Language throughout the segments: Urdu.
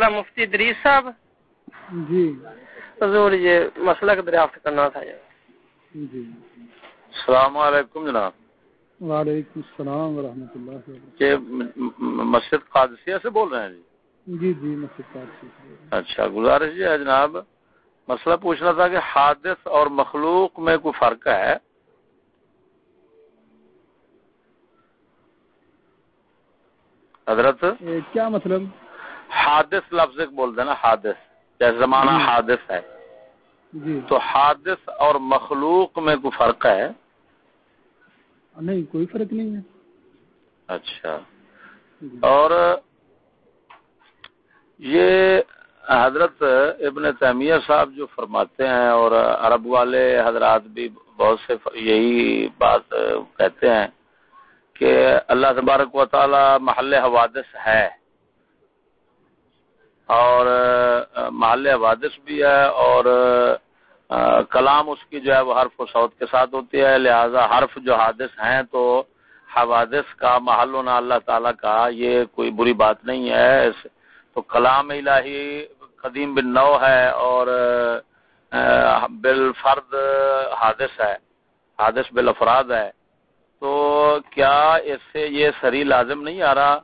مسئلہ مفتی دریس صاحب؟ جی۔ حضور یہ مسئلہ کا دریافت کرنا تھا۔ جی۔ السلام علیکم جناب۔ وعلیکم السلام ورحمۃ اللہ یہ مسجد قادسیہ سے بول رہے ہیں جی؟ جی جی مسجد قادسیہ اچھا گزارش جی ہے جناب مسئلہ پوچھنا تھا کہ حادث اور مخلوق میں کوئی فرق ہے؟ حضرت؟ کیا مطلب؟ حادث لفظ بول دینا حادث۔ جیسے زمانہ حادث ہے۔ جی۔ تو حادث اور مخلوق میں کوئی فرق ہے؟ نہیں کوئی فرق نہیں ہے۔ اچھا۔ اور یہ حضرت ابن تیمیہ صاحب جو فرماتے ہیں اور عرب والے حضرات بھی بہت سے یہی بات کہتے ہیں کہ اللہ تبارک و تعالی محل حوادث ہے۔ اور محل حوادث بھی ہے اور کلام اس کی جو ہے وہ حرف و سعود کے ساتھ ہوتی ہے، لہذا حرف جو حادث ہیں تو حوادث کا محل ہونا اللہ تعالیٰ کا، یہ کوئی بری بات نہیں ہے۔ تو کلام الہی قدیم بن نو ہے اور بالفرد حادث ہے، حادث بالافراد ہے۔ تو کیا اس سے یہ سری لازم نہیں آ رہا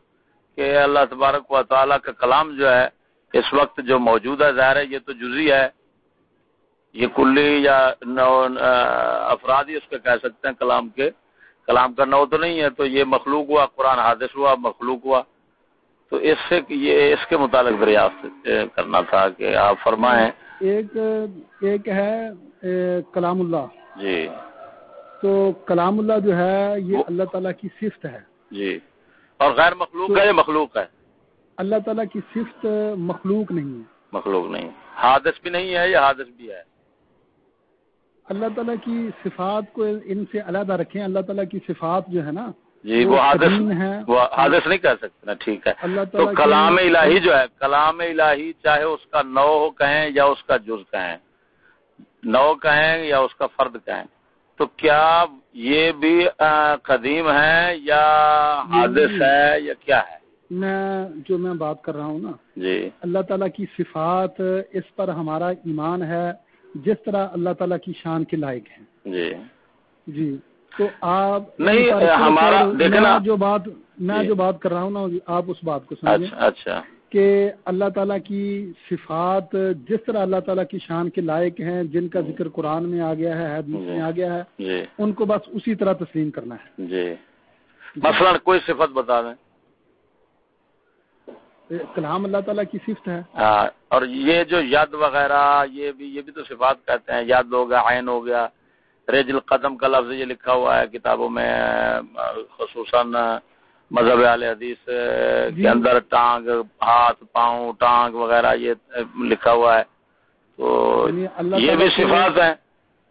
کہ اللہ تبارک و تعالیٰ کا کلام جو ہے اس وقت جو موجود ہے ظاہر ہے یہ تو جزی ہے۔ یہ کلی یا افراد ہی اس کے کہہ سکتے ہیں کلام کے۔ کلام کا نو تو نہیں ہے تو یہ مخلوق ہوا قرآن حادث ہوا مخلوق ہوا۔ تو اس سے یہ اس کے متعلق دریافت کرنا تھا کہ آپ فرمائیں۔ ایک ایک ہے کلام اللہ۔ جی۔ تو کلام اللہ جو ہے یہ اللہ تعالیٰ کی صفت ہے۔ جی۔ اور غیر مخلوق ہے یہ مخلوق ہے۔ اللہ تعالیٰ کی صفت مخلوق نہیں ہے۔ مخلوق نہیں۔ حادث بھی نہیں ہے یا حادث بھی ہے؟ اللہ تعالیٰ کی صفات کو ان سے علیحدہ رکھیں۔ اللہ تعالیٰ کی صفات جو ہے نا جی وہ حادث وہ حادث نہیں کہہ سکتے نا ٹھیک ہے۔ اللہ تو تعالیٰ کلام الہی جو ہے کلام الہی چاہے اس کا نو ہو کہیں یا اس کا جز کہیں نو کہیں یا اس کا فرد کہیں تو کیا یہ بھی قدیم ہے یا حادث ہے یا کیا ہے؟ میں جو میں بات کر رہا ہوں نا جی۔ اللہ تعالیٰ کی صفات اس پر ہمارا ایمان ہے جس طرح اللہ تعالیٰ کی شان کے لائق ہیں۔ جی۔ جی۔ تو آپ نہیں ہمارا دیکھنا۔ جو بات میں جی۔ جو بات کر رہا ہوں نا آپ اس بات کو سمجھیں۔ اچھا اچھا۔ کہ اللہ تعالیٰ کی صفات جس طرح اللہ تعالیٰ کی شان کے لائق ہیں جن کا ذکر قرآن میں آ گیا ہے حدیث میں آ گیا ہے جی۔ ان کو بس اسی طرح تسلیم کرنا ہے۔ جی۔ مثلا کوئی صفت بتا دیں۔ کلام اللہ تعالیٰ کی صفت ہے۔ اور یہ جو ید وغیرہ یہ بھی یہ بھی تو صفات کہتے ہیں۔ ید ہو گیا عین ہو گیا۔ ریج القدم کا لفظ یہ لکھا ہوا ہے کتابوں میں خصوصاً مذہب عال حدیث کے اندر ٹانگ ہاتھ پاؤں ٹانگ وغیرہ یہ لکھا ہوا ہے۔ تو یعنی یہ بھی صفات ہیں۔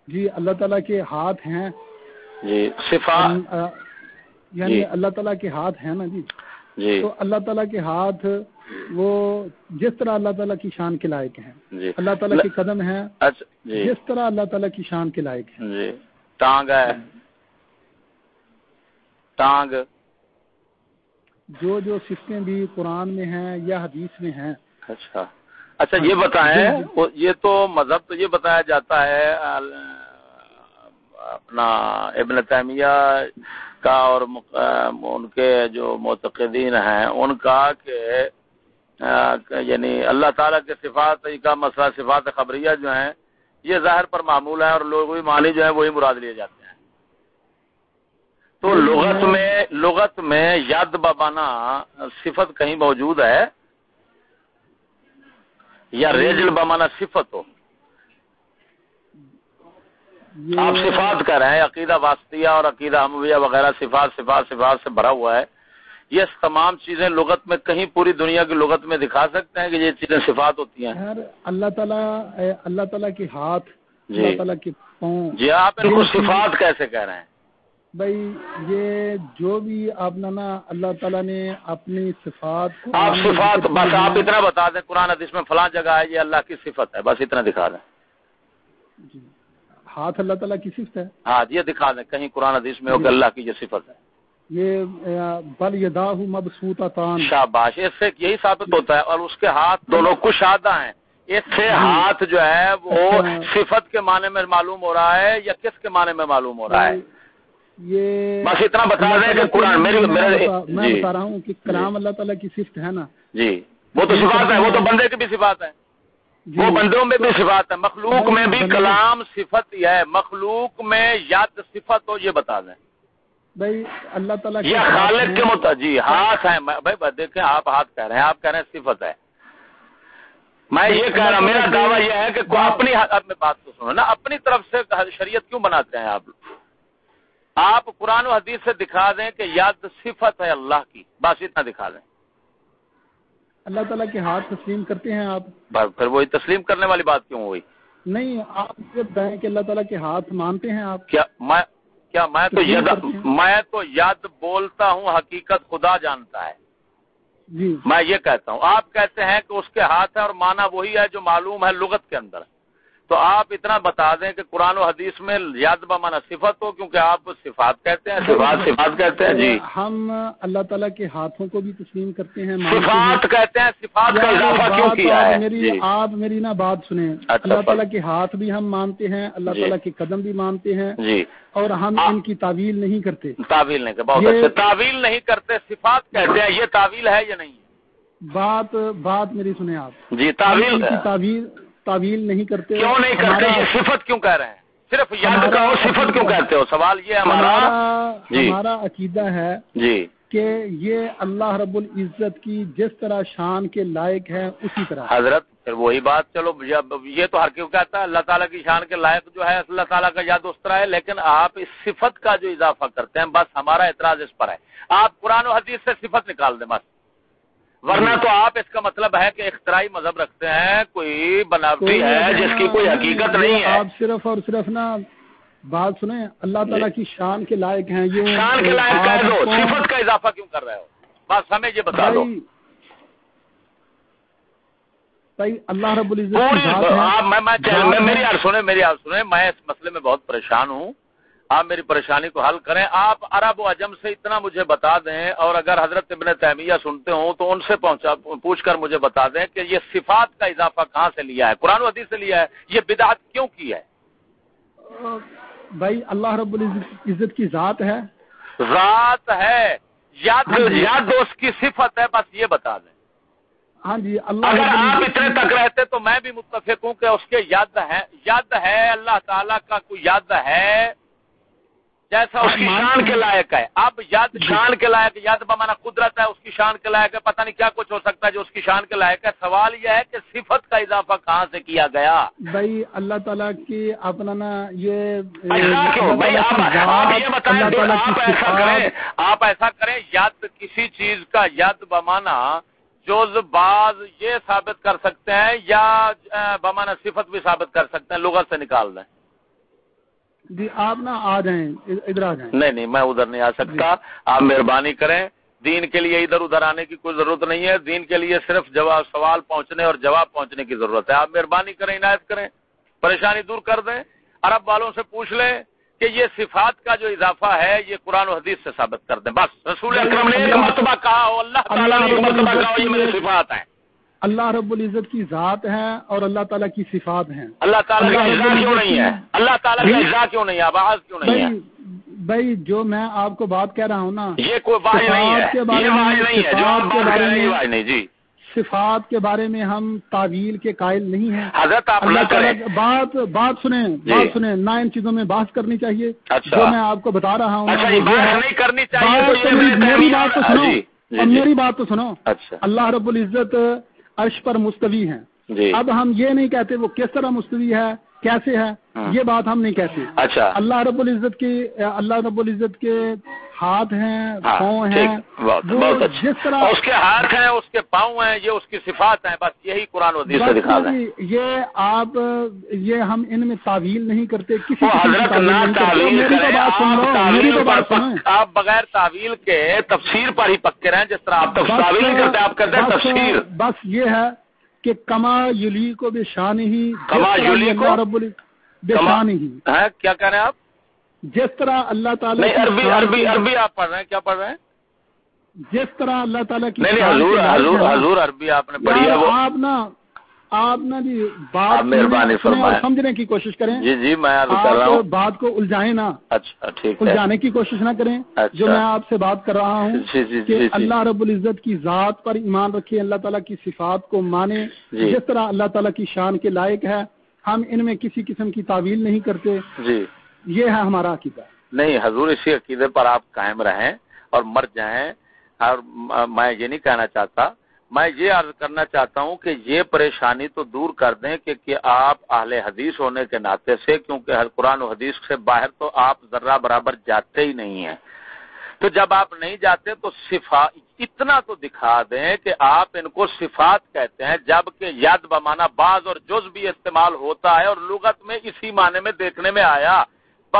جی اللہ تعالیٰ کے ہاتھ ہیں۔ جی صفات۔ یعنی جی۔ اللہ تعالیٰ کے ہاتھ ہیں نا جی۔ جی۔ تو اللہ تعالیٰ کے ہاتھ وہ جس طرح اللہ تعالیٰ کی شان کے لائق ہیں۔ جی۔ اللہ تعالیٰ کے قدم ہیں۔ اچھا جی۔ جس طرح اللہ تعالیٰ کی شان کے لائق ہیں۔ جی۔ ٹانگ ہے۔ ٹانگ۔ جو جو صفتیں بھی قرآن میں ہیں یا حدیث میں ہیں۔ اچھا۔ اچھا یہ بتائیں وہ- یہ تو مذہب تو یہ بتایا جاتا ہے اپنا ابن تیمیہ کا اور ان کے جو معتقدین ہیں، ان کا کہ یعنی اللہ تعالیٰ کے صفات کا مسئلہ صفات خبریہ جو ہیں، یہ ظاہر پر معمول ہے اور لوگ معنی جو ہے وہی مراد لیے جاتے ہیں۔ تو لغت میں لغت میں ید ببانا صفت کہیں موجود ہے؟ یا ریجل بمانا صفت ہو۔ آپ صفات کر رہے ہیں عقیدہ واسطیہ اور عقیدہ حمویہ وغیرہ صفات صفات صفات سے بھرا ہوا ہے یہ تمام چیزیں لغت میں کہیں پوری دنیا کی لغت میں دکھا سکتے ہیں کہ یہ چیزیں صفات ہوتی ہیں اللہ تعالیٰ اللہ تعالیٰ کے ہاتھ جی۔ اللہ تعالیٰ کے پاؤں جی آپ ان کو صفات کیسے کہہ رہے ہیں بھائی یہ جو بھی آپ نے نا اللہ تعالیٰ نے اپنی صفات آپ صفات بس آپ۔ اتنا بتا دیں قرآن حدیث میں فلاں جگہ ہے یہ اللہ کی صفت ہے بس اتنا دکھا دیں جی۔ ہاتھ اللہ تعالیٰ کی صفت ہے۔ ہاں یہ دکھا دیں کہیں قرآن حدیث میں ہو کہ اللہ کی یہ صفت ہے۔ یہ بل یداہ مبسوطہ تان شاباش اس سے یہی ثابت ہوتا ہے اور اس کے ہاتھ دونوں کشادہ ہیں۔ اس سے ہاتھ جو ہے وہ اچھا۔ صفت کے معنی میں معلوم ہو رہا ہے یا کس کے معنی میں معلوم ہو رہا ہے؟ یہ بس اتنا بتا دیں کہ قرآن میں بتا- جی۔ بتا رہا ہوں کہ کلام اللہ تعالیٰ کی صفت ہے نا۔ جی۔ وہ تو صفات ہے وہ تو بندے کی بھی صفات ہے جی وہ بندوں میں بھی صفات ہے مخلوق میں بھی کلام صفت ہی ہے۔ مخلوق میں یاد صفت ہو یہ بتا دیں۔ بھائی اللہ تعالیٰ کے یہ خالق کے مت جی ہاتھ ہے بھائی دیکھیں آپ ہاتھ کہہ رہے ہیں آپ کہہ رہے ہیں صفت ہے۔ میں یہ کہہ رہا ہوں میرا دعویٰ یہ ہے کہ اپنی اب میں بات تو سنو نا۔ اپنی طرف سے شریعت کیوں بناتے ہیں آپ؟ آپ قرآن و حدیث سے دکھا دیں کہ یاد صفت ہے اللہ کی۔ بس اتنا دکھا دیں۔ اللہ تعالیٰ کے ہاتھ تسلیم کرتے ہیں آپ۔ پھر وہی تسلیم کرنے والی بات کیوں ہوئی؟ نہیں آپ بتائیں کہ اللہ تعالیٰ کے ہاتھ مانتے ہیں آپ۔ کیا میں کیا میں تو؟ میں تو یاد بولتا ہوں حقیقت خدا جانتا ہے۔ جی۔ میں یہ کہتا ہوں آپ کہتے ہیں کہ اس کے ہاتھ ہے اور مانا وہی ہے جو معلوم ہے لغت کے اندر۔ تو آپ اتنا بتا دیں کہ قرآن و حدیث میں یاد بمانا صفت ہو کیونکہ آپ صفات کہتے ہیں صفات صفات کہتے ہیں جی۔ ہم اللہ تعالیٰ کے ہاتھوں کو بھی تسلیم کرتے ہیں صفات کہتے ہیں صفات کا یار، اضافہ کیوں کیا ہے؟ میری جی۔ آپ میری نا بات سنیں۔ اچھا، اللہ تعالیٰ کے ہاتھ بھی ہم مانتے ہیں اللہ جی۔ تعالیٰ کے قدم بھی مانتے ہیں۔ جی۔ اور ہم ان کی تعویل نہیں کرتے۔ تعویل نہیں کرتے بہت اچھے تعویل نہیں کرتے صفات کہتے ہیں یہ تعویل ہے یا نہیں؟ بات بات میری سنیں آپ۔ جی تعویل تعویل تعویل نہیں کرتے کیوں نہیں کرتے؟ یہ صفت کیوں کہہ رہے ہیں؟ صرف یاد کہو صفت کیوں کہتے ہو؟ سوال یہ ہمارا ہمارا جی۔ ہمارا عقیدہ ہے جی۔ کہ یہ اللہ رب العزت کی جس طرح شان کے لائق ہے اسی طرح۔ حضرت پھر وہی بات چلو یہ تو ہر کیوں کہتا ہے؟ اللہ تعالیٰ کی شان کے لائق جو ہے اللہ تعالیٰ کا یاد اس طرح ہے لیکن آپ اس صفت کا جو اضافہ کرتے ہیں بس ہمارا اعتراض اس پر ہے۔ آپ قرآن و حدیث سے صفت نکال دیں بس۔ ورنہ تو آپ اس کا مطلب ہے کہ اختراعی مذہب رکھتے ہیں کوئی بناوٹی ہے جس کی کوئی حقیقت نہیں ہے۔ آپ صرف اور صرف نا بات سنیں اللہ تعالیٰ کی شان کے لائق ہیں یہ شان کے لائق کہہ دو صفت کا اضافہ کیوں کر رہے ہو؟ بس ہمیں یہ بتا دو۔ اللہ رب العزت میں۔ میری یار سنیں میری یار سنیں میں اس مسئلے میں بہت پریشان ہوں۔ آپ میری پریشانی کو حل کریں۔ آپ عرب و عجم سے اتنا مجھے بتا دیں اور اگر حضرت ابن تیمیہ سنتے ہوں تو ان سے پہنچا پوچھ کر مجھے بتا دیں کہ یہ صفات کا اضافہ کہاں سے لیا ہے؟ قرآن و حدیث سے لیا ہے۔ یہ بدعت کیوں کی ہے؟ بھائی اللہ رب العزت عزت کی ذات ہے۔ ذات ہے۔ یاد ہاں جی۔ یاد دوست کی صفت ہے بس یہ بتا دیں۔ ہاں جی اللہ اگر آپ اتنے تک رہتے تو میں بھی متفق ہوں کہ اس کے یاد ہے یاد ہے اللہ تعالیٰ کا کوئی یاد ہے۔ جیسا اس کی شان کے لائق ہے۔ اب یاد شان کے لائق یاد بمانا قدرت ہے اس کی شان کے لائق ہے پتہ نہیں کیا کچھ ہو سکتا ہے جو اس کی شان کے لائق ہے۔ سوال یہ ہے کہ صفت کا اضافہ کہاں سے کیا گیا؟ بھائی اللہ تعالیٰ کی اپنا نا یہ آپ ایسا کریں یاد کسی چیز کا یاد بمانا جوز باز یہ ثابت کر سکتے ہیں یا بمانا صفت بھی ثابت کر سکتے ہیں لغت سے نکال دیں۔ جی آپ نا آ جائیں ادھر آ جائیں۔ نہیں نہیں میں ادھر نہیں آ سکتا۔ آپ مہربانی کریں دین کے لیے ادھر ادھر آنے کی کوئی ضرورت نہیں ہے۔ دین کے لیے صرف جواب سوال پہنچنے اور جواب پہنچنے کی ضرورت ہے۔ آپ مہربانی کریں عنایت کریں۔ پریشانی دور کر دیں۔ عرب والوں سے پوچھ لیں کہ یہ صفات کا جو اضافہ ہے یہ قرآن و حدیث سے ثابت کر دیں۔ بس رسول اکرم نے ایک مرتبہ کہا ہو اللہ تعالیٰ نے ایک مرتبہ کہا ہو یہ میرے صفات ہیں۔ اللہ رب العزت کی ذات ہے اور اللہ تعالیٰ کی صفات ہیں۔ اللہ تعالیٰ اللہ رب کیوں نہیں ہے؟ کی- اللہ تعالیٰ کا کیوں نہیں ہے؟ آواز کیوں نہیں ہے؟ بھائی جو میں آپ کو بات کہہ رہا ہوں نا یہ کوئی صفات کے ہے۔ بارے یہ میں- جی۔ صفات کے بارے میں ہم تعویل کے قائل نہیں ہیں۔ حضرت آپ اللہ تعالیٰ بات بات سنیں بات سنیں۔ نہ ان چیزوں میں بحث کرنی چاہیے۔ اچھا۔ جو میں آپ کو بتا رہا ہوں اچھا میری- بات تو سنو۔ جی۔ جی اب جی۔ میری بات تو سنو۔ اچھا۔ اللہ رب العزت عرش پر مستوی ہیں۔ جی۔ اب ہم یہ نہیں کہتے وہ کس طرح مستوی ہے کیسے ہے ہاں۔ یہ بات ہم نہیں کہتے۔ اچھا۔ اللہ رب العزت کی اللہ رب العزت کے ہاتھ ہیں ہاں پاؤں ہیں بہت اچھا۔ جس طرح اس کے ہاتھ ہیں اس کے پاؤں ہیں یہ اس کی صفات ہیں بس یہی قرآن و حدیث سے دکھا دیں یہ- آپ یہ ہم ان میں تعویل نہیں کرتے کسی حضرت نہ کرتے۔ تعویل آپ بغیر تعویل کے تفسیر پر ہی پکے رہیں جس طرح آپ تعویل نہیں کرتے آپ کہتے ہیں تفسیر۔ بس یہ ہے کہ کما یلی کو بے شان ہی کما یلی یہ کو؟ رب بے شان ہی۔ ہیں کیا کہہ رہے ہیں آپ؟ جس طرح اللہ تعالیٰ عربی عربی عربی آپ پڑھ رہے ہیں کیا پڑھ رہے ہیں؟ جس طرح اللہ تعالیٰ کی حضور حضور حضور عربی آپ نے پڑھی ہے وہ آپ نا آپ نا جی بات مہربانی فرمائیں۔ سمجھنے کی کوشش کریں۔ جی جی میں کر رہا ہوں۔ بات کو الجھائیں نا۔ اچھا ٹھیک ہے۔ الجھانے کی کوشش نہ کریں۔ اچھا۔ جو میں آپ سے بات کر رہا ہوں جی جی کہ جی اللہ رب العزت کی ذات پر ایمان رکھے اللہ تعالیٰ کی صفات کو مانے جی۔ جس طرح اللہ تعالیٰ کی شان کے لائق ہے ہم ان میں کسی قسم کی تعویل نہیں کرتے۔ جی۔ یہ ہے ہمارا عقیدہ۔ نہیں حضور اسی عقیدے پر آپ قائم رہیں اور مر جائیں۔ اور میں یہ نہیں کہنا چاہتا میں یہ عرض کرنا چاہتا ہوں کہ یہ پریشانی تو دور کر دیں کہ, کہ آپ اہل حدیث ہونے کے ناطے سے کیونکہ ہر قرآن و حدیث سے باہر تو آپ ذرہ برابر جاتے ہی نہیں ہیں۔ تو جب آپ نہیں جاتے تو صفا اتنا تو دکھا دیں کہ آپ ان کو صفات کہتے ہیں جبکہ ید بمانا بعض اور جز بھی استعمال ہوتا ہے اور لغت میں اسی معنی میں دیکھنے میں آیا۔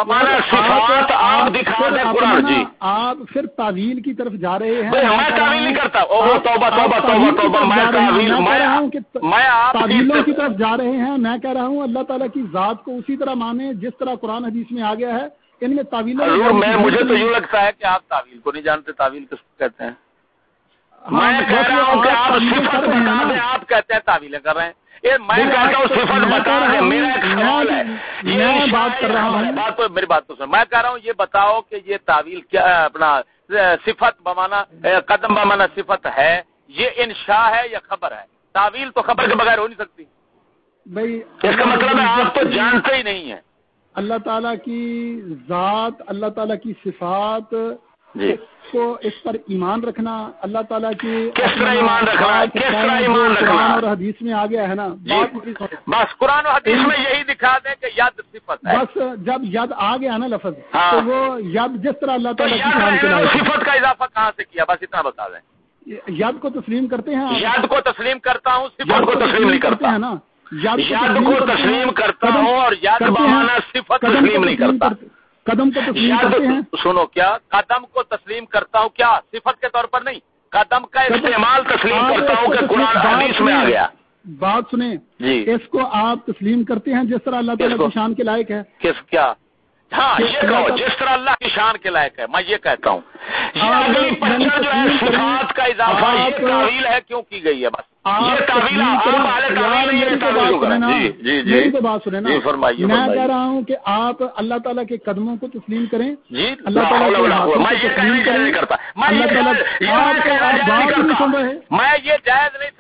بمانا صفات آپ دکھا پھر دیں قرآن جی۔ آپ پھر تعویل کی طرف جا رہے ہیں۔ میں تعویل نہیں کرتا۔ او آپ- توبہ توبہ تعویل توبہ۔ توبہ میں۔ تعویل میں آپ تعویلوں کی طرف- جا رہے ہیں۔ میں کہہ رہا ہوں اللہ تعالیٰ کی ذات کو اسی طرح مانے جس طرح قرآن حدیث میں آ گیا ہے۔ ان میں حضور میں مجھے تو یوں لگتا ہے کہ آپ تعویل کو نہیں جانتے۔ تعویل کس کو کہتے ہیں؟ ہاں، میں کہہ رہا ہوں کہ آپ صفت بتا۔ دیں آپ کہتے ہیں تعویلیں کر رہے ہیں۔ یہ میں کہتا ہوں صفت بتا رہا ہوں، یہ بات کر رہا ہوں۔ بات تو میری بات تو سن۔ میں کہہ رہا ہوں یہ بتاؤ کہ یہ تعویل کیا اپنا صفت بمانا قدم بمانا صفت ہے؟ یہ انشاء ہے یا خبر ہے؟ تعویل تو خبر کے بغیر ہو نہیں سکتی۔ بھائی اس کا مطلب ہے آپ تو جانتے ہی نہیں ہیں۔ اللہ تعالیٰ کی ذات اللہ تعالیٰ کی صفات جی کو اس پر ایمان رکھنا اللہ تعالیٰ کی کس طرح ایمان رکھنا ہے؟ کس طرح ایمان رکھنا ہے؟ اور حدیث میں آ گیا ہے نا جی۔ بس قرآن و حدیث میں یہی دکھا دیں کہ ید صفت ہے بس جب ید آ گیا نا لفظ ہاں۔ تو وہ ید جس طرح اللہ تو تعالیٰ ہے ہے۔ صفت کا اضافہ کہاں سے کیا بس اتنا بتا دیں ید کو تسلیم کرتے ہیں؟ ید کو تسلیم کرتا ہوں صفت کو تسلیم نہیں کرتا ہیں نا ید کو تسلیم کرتا ہوں اور ہیں، بمانا صفت تسلیم نہیں کرتا قدم کو تسلیم کرتے ہیں؟ سنو کیا قدم کو تسلیم کرتا ہوں؟ کیا؟ صفت کے طور پر نہیں۔ قدم کا استعمال تسلیم کرتا ہوں کہ قرآن حدیث میں آ گیا۔ بات سنیں جی۔ اس کو آپ تسلیم کرتے ہیں جس طرح اللہ تعالیٰ؟ کی شان کے لائق ہے۔ کس کیا؟ ہاں یہ کہو جس طرح اللہ کی شان کے لائق ہے میں یہ کہتا ہوں۔ یہ اگلی پرچہ جو ہے صفات کا اضافہ یہ تعویل ہے کیوں کی گئی ہے بس؟ یہ تعویل جی جی جی۔ میری تو بات سنیں نا فرمائیے میں کہہ رہا ہوں کہ آپ اللہ تعالیٰ کے قدموں کو تسلیم کریں۔ جی اللہ تعالیٰ میں یہ جائز نہیں کرتا۔ میں یہ جائز- نہیں